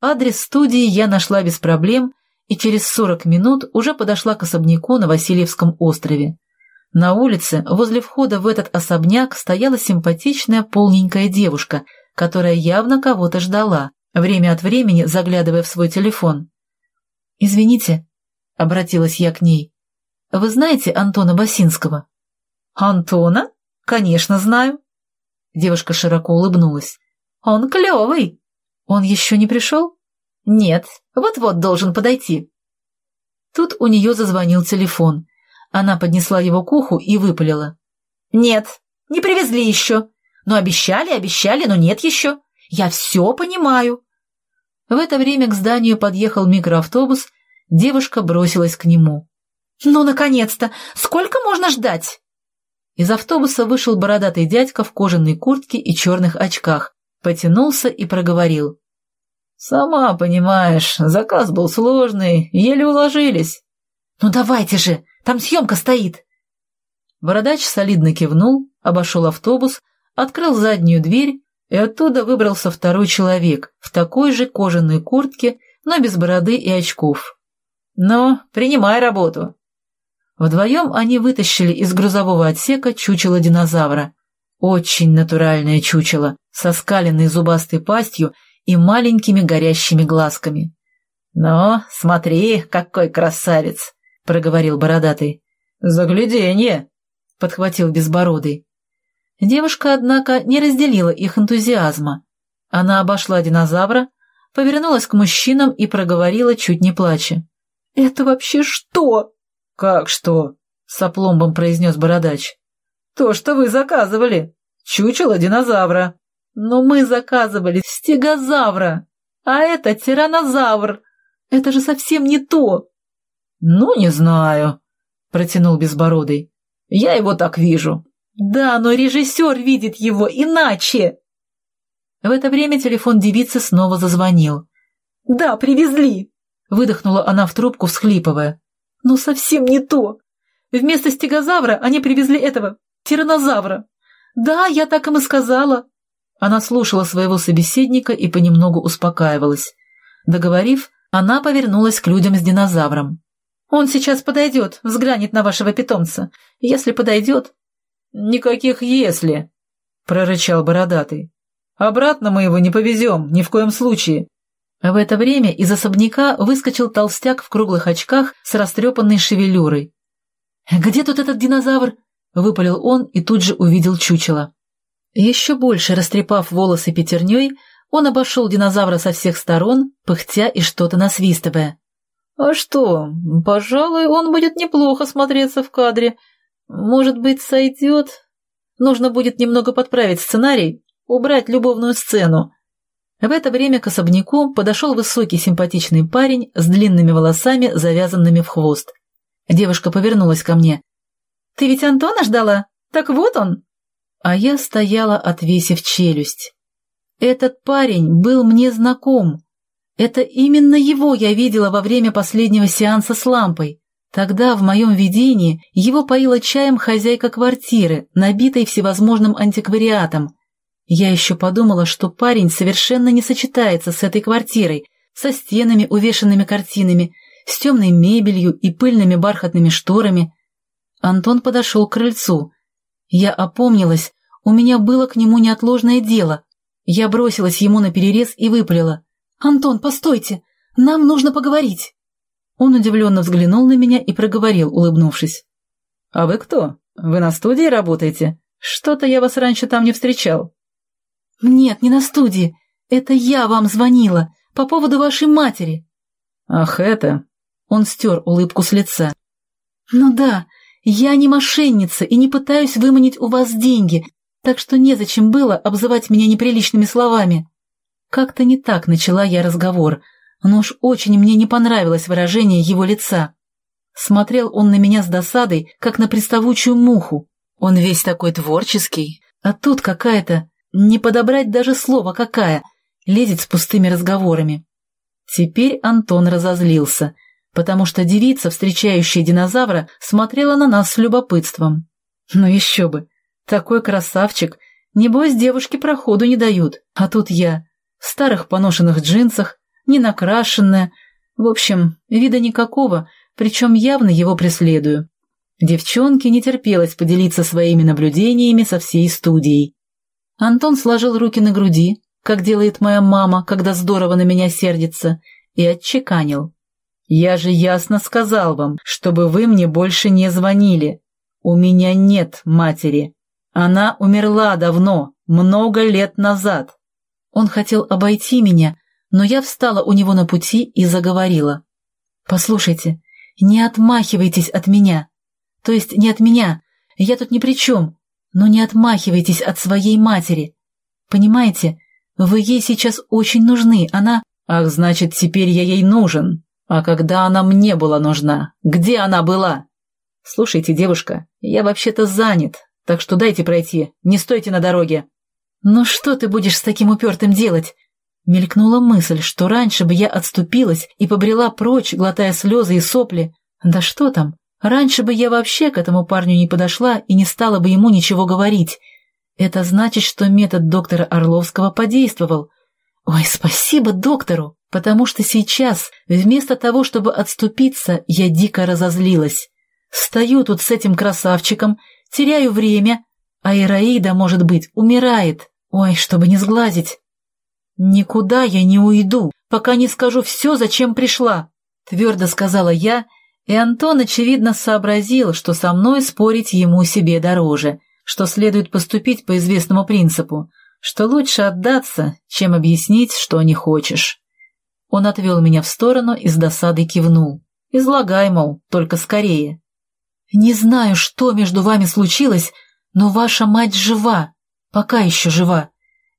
Адрес студии я нашла без проблем и через 40 минут уже подошла к особняку на Васильевском острове. На улице, возле входа в этот особняк, стояла симпатичная полненькая девушка, которая явно кого-то ждала, время от времени заглядывая в свой телефон. «Извините», — обратилась я к ней, — «вы знаете Антона Басинского?» «Антона? Конечно, знаю». Девушка широко улыбнулась. «Он клевый». «Он еще не пришел?» «Нет, вот-вот должен подойти». Тут у нее зазвонил телефон. Она поднесла его к уху и выпалила. «Нет, не привезли еще. Но обещали, обещали, но нет еще. Я все понимаю». В это время к зданию подъехал микроавтобус, девушка бросилась к нему. «Ну, наконец-то! Сколько можно ждать?» Из автобуса вышел бородатый дядька в кожаной куртке и черных очках, потянулся и проговорил. «Сама понимаешь, заказ был сложный, еле уложились». «Ну давайте же, там съемка стоит!» Бородач солидно кивнул, обошел автобус, открыл заднюю дверь, и оттуда выбрался второй человек в такой же кожаной куртке, но без бороды и очков. «Ну, принимай работу!» Вдвоем они вытащили из грузового отсека чучело динозавра. Очень натуральное чучело, со скаленной зубастой пастью и маленькими горящими глазками. «Ну, смотри, какой красавец!» — проговорил бородатый. «Загляденье!» — подхватил безбородый. Девушка, однако, не разделила их энтузиазма. Она обошла динозавра, повернулась к мужчинам и проговорила, чуть не плача. «Это вообще что?» «Как что?» — с опломбом произнес бородач. «То, что вы заказывали. Чучело динозавра». Но мы заказывали стегозавра, а это тиранозавр. Это же совсем не то. Ну, не знаю, протянул Безбородый. Я его так вижу. Да, но режиссер видит его иначе. В это время телефон девицы снова зазвонил. «Да, привезли!» — выдохнула она в трубку, всхлипывая. «Но совсем не то. Вместо стегозавра они привезли этого, тиранозавра. Да, я так им и сказала. Она слушала своего собеседника и понемногу успокаивалась. Договорив, она повернулась к людям с динозавром. «Он сейчас подойдет, взглянет на вашего питомца. Если подойдет...» «Никаких «если», — прорычал бородатый. «Обратно мы его не повезем, ни в коем случае». В это время из особняка выскочил толстяк в круглых очках с растрепанной шевелюрой. «Где тут этот динозавр?» — выпалил он и тут же увидел чучело. Еще больше растрепав волосы пятерней, он обошел динозавра со всех сторон, пыхтя и что-то насвистывая. «А что, пожалуй, он будет неплохо смотреться в кадре. Может быть, сойдет? Нужно будет немного подправить сценарий, убрать любовную сцену». В это время к особняку подошел высокий симпатичный парень с длинными волосами, завязанными в хвост. Девушка повернулась ко мне. «Ты ведь Антона ждала? Так вот он!» а я стояла, отвесив челюсть. Этот парень был мне знаком. Это именно его я видела во время последнего сеанса с лампой. Тогда в моем видении его поила чаем хозяйка квартиры, набитой всевозможным антиквариатом. Я еще подумала, что парень совершенно не сочетается с этой квартирой, со стенами, увешанными картинами, с темной мебелью и пыльными бархатными шторами. Антон подошел к крыльцу — я опомнилась, у меня было к нему неотложное дело. Я бросилась ему на перерез и выпалила. «Антон, постойте! Нам нужно поговорить!» Он удивленно взглянул на меня и проговорил, улыбнувшись. «А вы кто? Вы на студии работаете? Что-то я вас раньше там не встречал». «Нет, не на студии. Это я вам звонила по поводу вашей матери». «Ах, это...» Он стер улыбку с лица. «Ну да, я не мошенница и не пытаюсь выманить у вас деньги, так что незачем было обзывать меня неприличными словами. Как-то не так начала я разговор, но уж очень мне не понравилось выражение его лица. Смотрел он на меня с досадой, как на приставучую муху. Он весь такой творческий, а тут какая-то, не подобрать даже слова какая, лезет с пустыми разговорами. Теперь Антон разозлился — потому что девица, встречающая динозавра, смотрела на нас с любопытством. Ну еще бы! Такой красавчик! Небось, девушки проходу не дают, а тут я, в старых поношенных джинсах, не накрашенная. В общем, вида никакого, причем явно его преследую. Девчонке не терпелось поделиться своими наблюдениями со всей студией. Антон сложил руки на груди, как делает моя мама, когда здорово на меня сердится, и отчеканил. «Я же ясно сказал вам, чтобы вы мне больше не звонили. У меня нет матери. Она умерла давно, много лет назад». Он хотел обойти меня, но я встала у него на пути и заговорила. «Послушайте, не отмахивайтесь от меня. То есть не от меня, я тут ни при чем, но не отмахивайтесь от своей матери. Понимаете, вы ей сейчас очень нужны, она... Ах, значит, теперь я ей нужен. А когда она мне была нужна? Где она была? Слушайте, девушка, я вообще-то занят, так что дайте пройти, не стойте на дороге. Ну что ты будешь с таким упертым делать? Мелькнула мысль, что раньше бы я отступилась и побрела прочь, глотая слезы и сопли. Да что там, раньше бы я вообще к этому парню не подошла и не стала бы ему ничего говорить. Это значит, что метод доктора Орловского подействовал. Ой, спасибо доктору, потому что сейчас, вместо того, чтобы отступиться, я дико разозлилась. Стою тут с этим красавчиком, теряю время, а Ираида, может быть, умирает. Ой, чтобы не сглазить. «Никуда я не уйду, пока не скажу все, зачем пришла», — твердо сказала я, и Антон, очевидно, сообразил, что со мной спорить ему себе дороже что следует поступить по известному принципу, что лучше отдаться, чем объяснить, что не хочешь. Он отвел меня в сторону и с досадой кивнул. «Излагай, мол, только скорее». «Не знаю, что между вами случилось, но ваша мать жива, пока еще жива.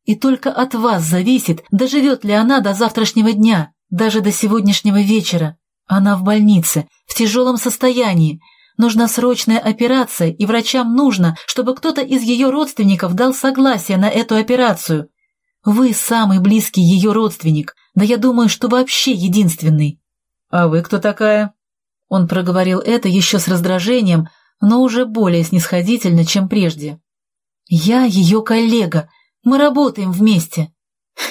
И только от вас зависит, доживет ли она до завтрашнего дня, даже до сегодняшнего вечера. Она в больнице, в тяжелом состоянии, Нужна срочная операция, и врачам нужно, чтобы кто-то из ее родственников дал согласие на эту операцию. Вы самый близкий ее родственник, да я думаю, что вообще единственный. А вы кто такая? Он проговорил это еще с раздражением, но уже более снисходительно, чем прежде. Я ее коллега, мы работаем вместе.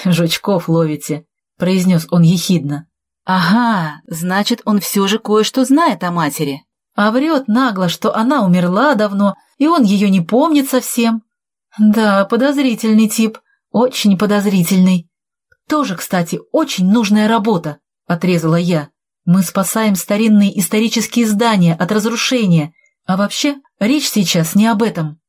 Жучков ловите, произнес он ехидно. Ага, значит, он все же кое-что знает о матери. А врет нагло, что она умерла давно, и он ее не помнит совсем. Да, подозрительный тип, очень подозрительный. Тоже, кстати, очень нужная работа, отрезала я. Мы спасаем старинные исторические здания от разрушения, а вообще речь сейчас не об этом.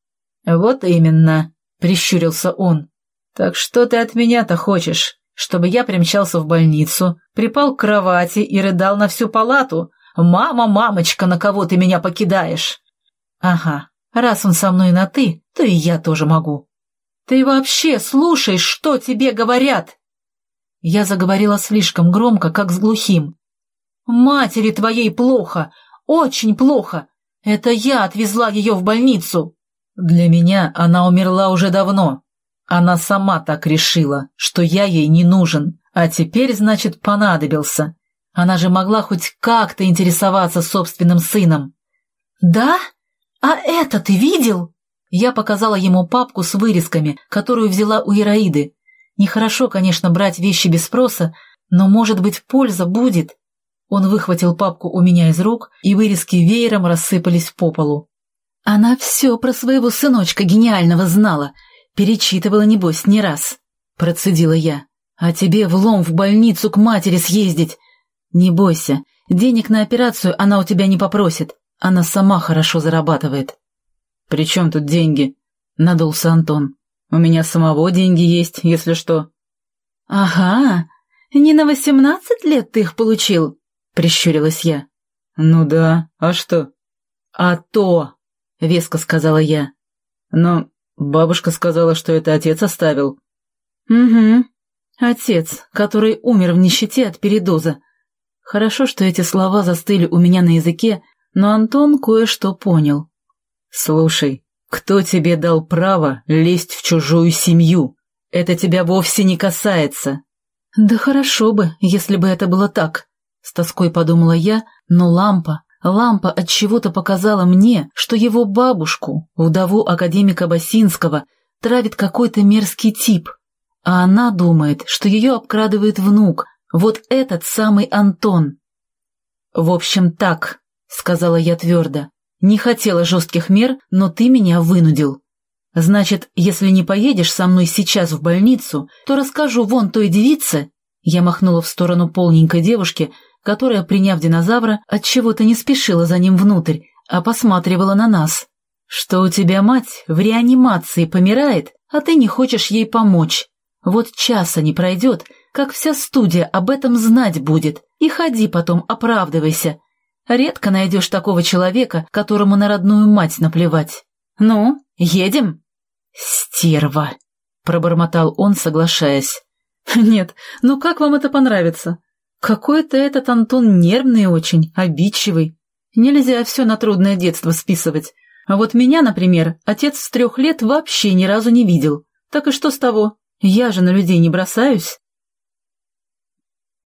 Вот именно, прищурился он. Так что ты от меня-то хочешь? Чтобы я примчался в больницу, припал к кровати и рыдал на всю палату, «Мама, мамочка, на кого ты меня покидаешь?» «Ага, раз он со мной на «ты», то и я тоже могу». «Ты вообще слушаешь, что тебе говорят?» Я заговорила слишком громко, как с глухим. «Матери твоей плохо, очень плохо. Это я отвезла ее в больницу». Для меня она умерла уже давно. Она сама так решила, что я ей не нужен, а теперь, значит, понадобился. Она же могла хоть как-то интересоваться собственным сыном. «Да? А это ты видел?» Я показала ему папку с вырезками, которую взяла у Ираиды. Нехорошо, конечно, брать вещи без спроса, но, может быть, польза будет. Он выхватил папку у меня из рук, и вырезки веером рассыпались по полу. Она все про своего сыночка гениального знала, перечитывала, небось, не раз. Процедила я. А тебе влом в больницу к матери съездить. «Не бойся, денег на операцию она у тебя не попросит, она сама хорошо зарабатывает». «При чем тут деньги?» — надулся Антон. «У меня самого деньги есть, если что». «Ага, не на восемнадцать лет ты их получил?» — прищурилась я. «Ну да, а что?» «А то!» — веско сказала я. «Но бабушка сказала, что это отец оставил». «Угу, отец, который умер в нищете от передоза. Хорошо, что эти слова застыли у меня на языке, но Антон кое-что понял. «Слушай, кто тебе дал право лезть в чужую семью? Это тебя вовсе не касается». «Да хорошо бы, если бы это было так», — с тоской подумала я, но лампа, лампа от чего-то показала мне, что его бабушку, вдову академика Басинского, травит какой-то мерзкий тип, а она думает, что ее обкрадывает внук, Вот этот самый Антон. В общем, так, сказала я твердо. Не хотела жестких мер, но ты меня вынудил. Значит, если не поедешь со мной сейчас в больницу, то расскажу вон той девице. Я махнула в сторону полненькой девушки, которая, приняв динозавра, от чего то не спешила за ним внутрь, а посматривала на нас. Что у тебя мать в реанимации помирает, а ты не хочешь ей помочь. Вот часа не пройдет, как вся студия об этом знать будет, и ходи потом оправдывайся. Редко найдешь такого человека, которому на родную мать наплевать. Ну, едем? Стерва, пробормотал он, соглашаясь. Нет, ну как вам это понравится? Какой-то этот Антон нервный очень, обидчивый. Нельзя все на трудное детство списывать. А вот меня, например, отец с трех лет вообще ни разу не видел. Так и что с того? Я же на людей не бросаюсь.